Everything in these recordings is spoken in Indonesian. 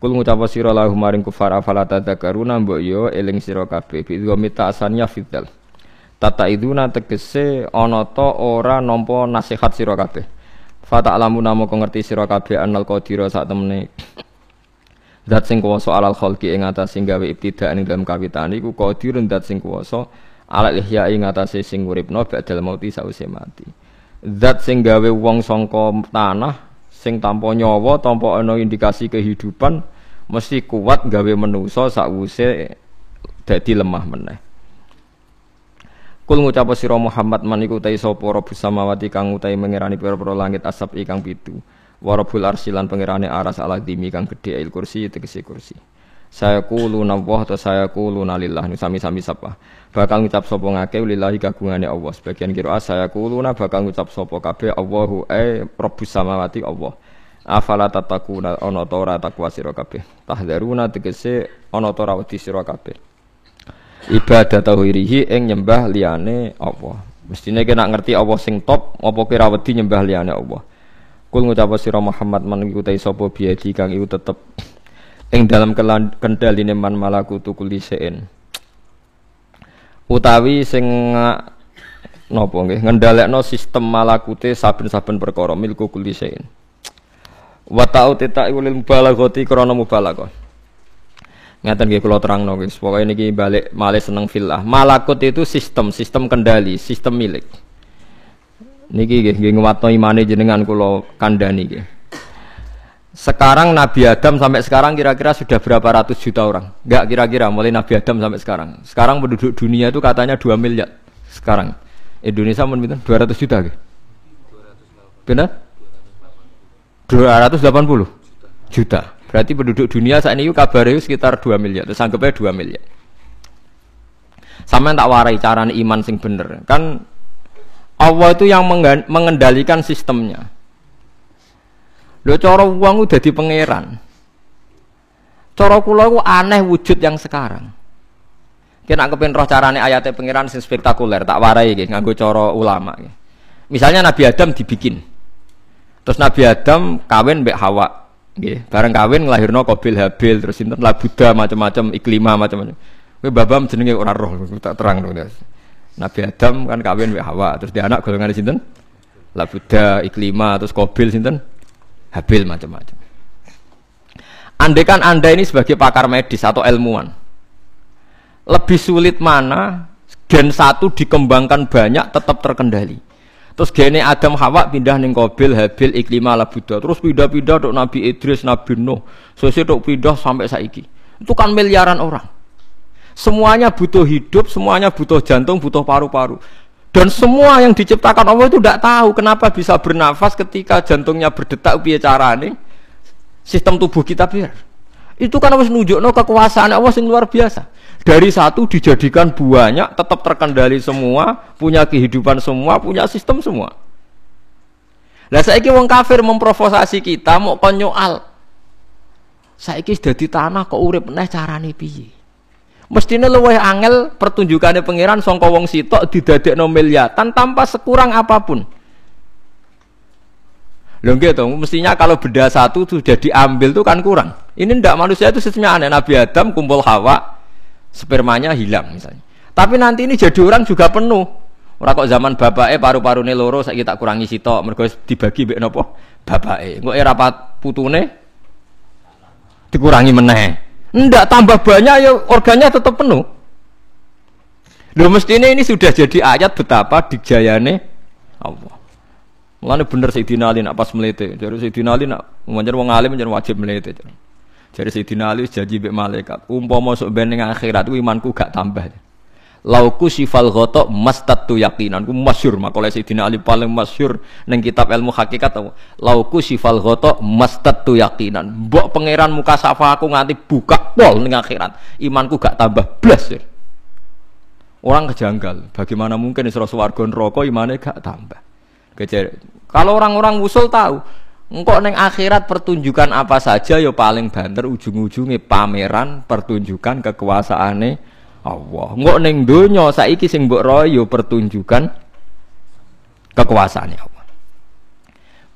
Kul ngucap sira lahum maring kufar afala tadzakaruna mbok yo eling sira kabeh bi mita asannya fidal. Tata iduna tegese ana ta ora nampa nasihat sira kabeh. Fata alamu namo ngerti kabeh anal qadira sak temene. Zat sing kuwasa alal ing atas sing gawe ibtidak ing dalam kawitan iku zat sing kuwasa alal ing atase sing uripno ba'dal mauti sause mati. Zat sing gawe wong tanah sing tanpa nyawa tanpa indikasi kehidupan mesti kuat gawe menusa sakwuse dadi lemah meneh. Kul ngucap sira Muhammad man iku utai sapa rabbus samawati kang utai mengerani pira-pira langit asap ikang pitu. Wa rabbul arsilan pangerane aras ala dimi kang gedhe il kursi tegese kursi. Saya kulu nawah atau saya kulu nalillah sami-sami sapa? Bakal ngucap sopo ngake lillahi kagungane Allah. Sebagian kira saya kulu na bakal ngucap sopo kabe Allahu eh rabbus samawati Allah afala tatakuna ana ta ora takwa sira kabeh tahdaruna tegese ana ta ora wedi sira kabeh ibadah tauhirihi ing nyembah liyane Allah. Mestine kena ngerti Allah sing top apa kira wedi nyembah liyane Allah. Kul ngucap sira Muhammad man iku sapa biadi kang iku tetep ing dalam kendhaline man malakutu kulli sein utawi sing napa nggih? Ngendhalekno sistem malakute saben-saben perkara milku kulli sein wa ta'u tita lil mubalaghati krana mubalaghah ngaten nggih kula terangno guys pokoke niki balik malih seneng filah malakut itu sistem sistem kendali sistem milik niki nggih nggih nguwatno imane jenengan kula kandhani nggih sekarang Nabi Adam sampai sekarang kira-kira sudah berapa ratus juta orang? Enggak kira-kira mulai Nabi Adam sampai sekarang. Sekarang penduduk dunia itu katanya 2 miliar. Sekarang Indonesia mungkin 200 juta gitu. Benar? 280 juta. Berarti penduduk dunia saat ini kabarnya sekitar 2 miliar. Terus anggapnya 2 miliar. Sama yang tak warai cara iman sing bener. Kan Allah itu yang mengendalikan sistemnya. Lho cara wong udah di pangeran. Cara kula iku aneh wujud yang sekarang. Kena kepen roh carane ayatnya pangeran sing spektakuler, tak warai iki nganggo cara ulama. Misalnya Nabi Adam dibikin. Terus Nabi Adam kawin mbek Hawa, nggih. Bareng kawin nglahirno Qabil Habil terus sinten lah Buddha macam-macam iklima macam-macam. Kowe babam jenenge ora roh, tak terang dong. Nabi Adam kan kawin mbek Hawa, terus dia anak golongan sinten? Lah Buddha, iklima, terus Qabil sinten? Habil macam-macam. Andai kan Anda ini sebagai pakar medis atau ilmuwan, lebih sulit mana gen satu dikembangkan banyak tetap terkendali. Terus gene Adam Hawa pindah ning Qabil, Habil, Iklima, Buddha. Terus pindah-pindah untuk Nabi Idris, Nabi Nuh. Sesuk tok pindah sampai saiki. Itu kan miliaran orang. Semuanya butuh hidup, semuanya butuh jantung, butuh paru-paru. Dan semua yang diciptakan Allah itu tidak tahu kenapa bisa bernafas ketika jantungnya berdetak piye carane sistem tubuh kita biar. Itu kan harus nunjukno kekuasaan Allah yang luar biasa. Dari satu dijadikan banyak, tetap terkendali semua, punya kehidupan semua, punya sistem semua. Lah saiki wong kafir memprovokasi kita mau konyoal. Saiki sudah tanah kok urip neh carane piye? Mestinya luwih angel pertunjukannya pangeran songko wong sitok didadekno miliatan tanpa sekurang apa pun. Lho gitu, mestinya kalau beda satu sudah diambil tuh kan kurang. Ini ndak manusia itu sistemnya aneh. Nabi Adam kumpul Hawa, spermanya hilang misalnya. Tapi nanti ini jadi orang juga penuh. Ora kok zaman bapake paru-parune loro saiki tak kurangi sitok mergo dibagi mbek napa? Bapake. Engko era putune dikurangi meneh. Ndak tambah banyak ya organnya tetap penuh. Loh mestinya ini sudah jadi ayat betapa dijayane Allah. Mulane bener Sayyidina Ali nak pas melete. Jadi Sayyidina Ali nak menjadi wong alim menjadi wajib melete. Jadi Sayyidina Ali janji mbek malaikat, umpama sok ben ning akhirat imanku gak tambah. Lauku sifal gotok mastatu yakinan ku masyur makola Sayyidina Ali paling masyur neng kitab ilmu hakikat tau lauku sifal gotok mastatu yakinan mbok pangeran muka safa aku nganti buka pol neng akhirat imanku gak tambah. Blas orang kejanggal. Bagaimana mungkin isra swarga neraka imane gak tambah? Kejar. kalau orang-orang usul tahu engkau neng akhirat pertunjukan apa saja yo ya paling banter ujung-ujungnya pameran pertunjukan kekuasaannya Allah. Engko ning donya saiki sing mbok royo pertunjukan kekuasaannya Allah.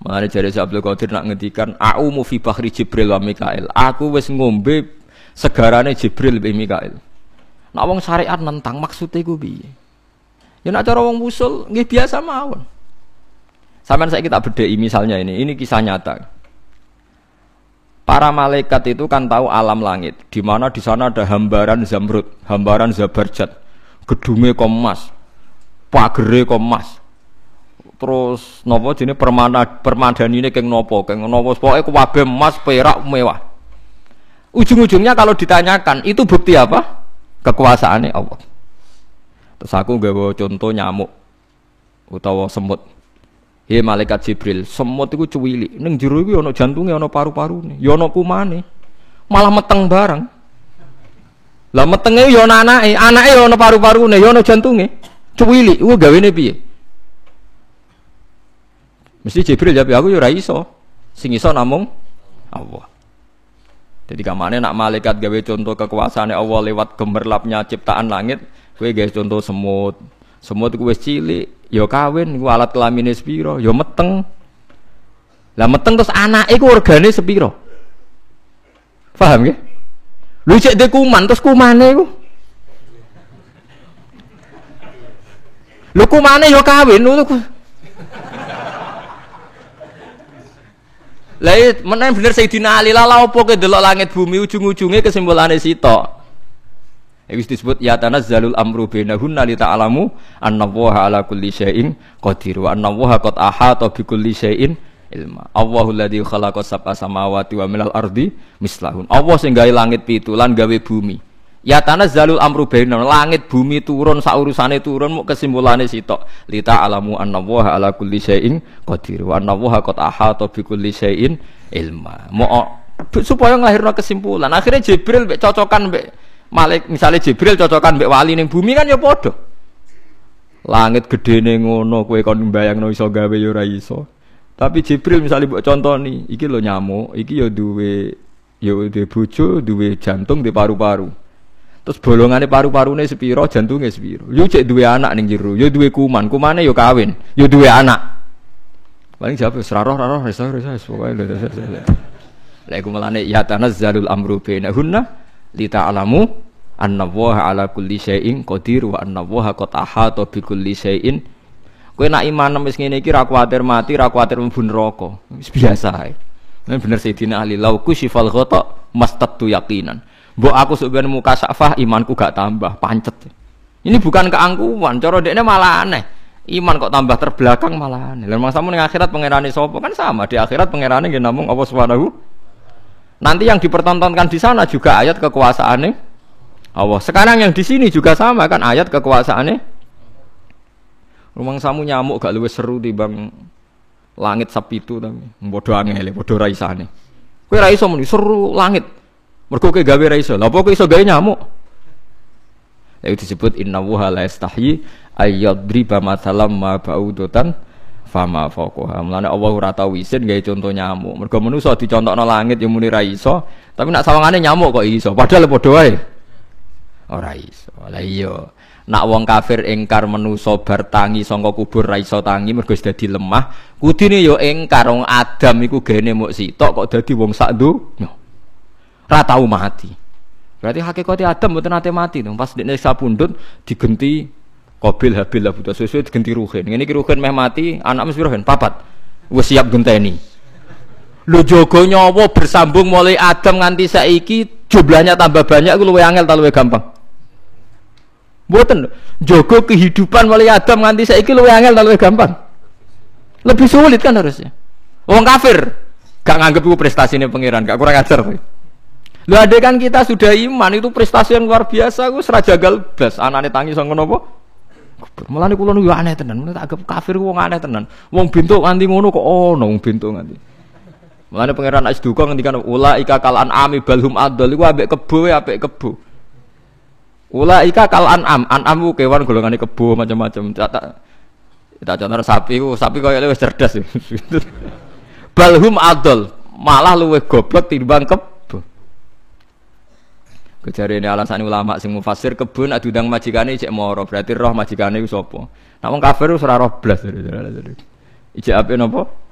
Mulane jare Abdul Qadir nak ngendikan au fi bahri Jibril wa Mikail. Aku wis ngombe segarane Jibril be Mikail. Nak syariat nentang maksudnya ku piye? Ya nak cara wong usul nggih biasa mawon. Sampai saya kita bedai misalnya ini, ini kisah nyata. Para malaikat itu kan tahu alam langit, di mana di sana ada hambaran zamrud, hambaran zabarjat, gedungnya komas, pagere komas, terus nopo jenis permana permadani ini keng nopo keng nopo. Pokoknya kuwabe emas perak mewah. Ujung-ujungnya kalau ditanyakan itu bukti apa? Kekuasaannya Allah. Terus aku bawa contoh nyamuk utawa semut Hei malaikat Jibril, semut itu cuwili, neng jero itu ono jantungnya, ono paru-paru nih, yono kumane, malah meteng bareng. Lah metengnya yo anake, anake yo ono paru-paru nih, yo ono jantungnya, cuwili, itu gawe piye? Mesti Jibril jawab aku yo ora iso. Sing namung Allah. Jadi kamane nak malaikat gawe contoh kekuasaan Allah lewat gemerlapnya ciptaan langit, kowe gawe contoh semut. Semut ku wis cilik, yo kawin ku alat kelamine sepiro, yo meteng. Lah meteng terus anake ku organe sepiro? Paham ya? Lu cek de kuman terus kumane ku. Lu kumane yo kawin, lu Lah iya, menen bener Sayyidina Ali lah opo ke delok langit bumi ujung-ujungnya kesimpulane sitok. Wis disebut ya tanazzalul amru bainahunna li ta'lamu annallaha ala kulli syai'in qadir wa annallaha qad ahata bi kulli syai'in ilma. Allahu alladzi khalaqa sab'a samawati wa minal ardi mislahun. Allah sing gawe langit pitu lan gawe bumi. Ya tanah zalul amru bainam langit bumi turun saurusane turun mau kesimpulane sitok lita alamu annallaha ala kulli syai'in qadir wa annallaha qad ahata bi kulli syai'in ilma mau supaya nglahirno kesimpulan akhirnya Jibril mbek cocokan mbek Malik misalnya Jibril cocokan mbek wali ning bumi kan ya padha langit gedene ngono kowe kon mbayangno iso gawe ya ora iso tapi Jibril misalnya mbok contoni iki lho nyamuk iki ya duwe ya duwe bojo duwe jantung di paru-paru Terus bolongannya paru-parune sepiro, jantungnya sepiro. Yo cek dua anak ning jero, yo dua kuman, kumane yo kawin, yo dua anak. Paling jawab seraroh raroh resa resa pokoke lho. Lah iku melane ya tanazzalul amru bainahunna li ta'lamu anna wa ala kulli syai'in qadir wa anna wa qad ahata bi kulli syai'in. Kowe nak iman wis ngene iki ra kuwatir mati, ra kuwatir mlebu neraka. Wis biasa ae. Bener Sayyidina Ali, lau kusyifal ghata mastatu yaqinan Mbok aku sebenarnya muka safah imanku gak tambah, pancet. Ini bukan keangkuhan, coro dekne malah aneh. Iman kok tambah terbelakang malah aneh. Masa ning akhirat pangerane sapa kan sama, di akhirat pangerane nggih namung Allah Subhanahu. Nanti yang dipertontonkan di sana juga ayat kekuasaannya Allah. Sekarang yang di sini juga sama kan ayat kekuasaannya. Rumang samu nyamuk gak luwes seru bang langit sapi itu tapi bodoh angel, bodoh raisane. Kowe ra iso muni seru langit. Mergo gawe ra iso. Lha apa kowe iso gawe nyamuk? Ya itu disebut inna wuha la ayyadriba mathalam ma ba'udatan fama fawqaha. Mulane Allah ora tau isin gawe contoh nyamuk. Mergo manusa dicontokno langit ya muni ra iso, tapi nak sawangane nyamuk kok iso. Padahal padha wae. Ora iso. Lah iya. Nak wong kafir engkar menusa bar tangi sangka kubur ra tangi mergo dadi lemah, kudine ya engkar wong Adam iku gene muk sitok kok dadi wong sak donya mati. Berarti hakikatnya Adam mboten nate mati dong. Pas dekne sapundhut digenti Qabil Habil buta sesuai digenti Ruhin. Iki Ruhin meh mati, anak mesti Ruhin papat. Wis siap genteni. Lu jogo nyawa bersambung mulai Adam nganti saiki jumlahnya tambah banyak ku luwe angel ta luwe gampang. Mboten. Jogo kehidupan mulai Adam nganti saiki luwe angel ta luwe gampang. Lebih sulit kan harusnya. Wong kafir gak nganggep prestasi ini pangeran, gak kurang ajar. Lu ada kan kita sudah iman itu prestasi yang luar biasa. Gue serajagal blas. Anaknya tangi sama nopo. Malah nih kulon aneh tenan. Mulane agak kafir gue aneh tenan. Wong bintu nganti ngono kok oh nong bintu nganti. Malah nih pangeran Ais Duka ngendikan ula ika kalan ami balhum adol. Gue abek kebo ya abek kebo. Ula ika kalan am an gue kewan golongan kebo macam-macam. Kita contoh sapi gue sapi yang lebih cerdas. balhum adol malah luwe goblok timbang kebo. Kejari ini alasan ulama sing mufasir kebun adu dang majikane cek moro berarti roh majikane itu sopo. Namun kafir itu serah roh belas. Ijek apa nopo?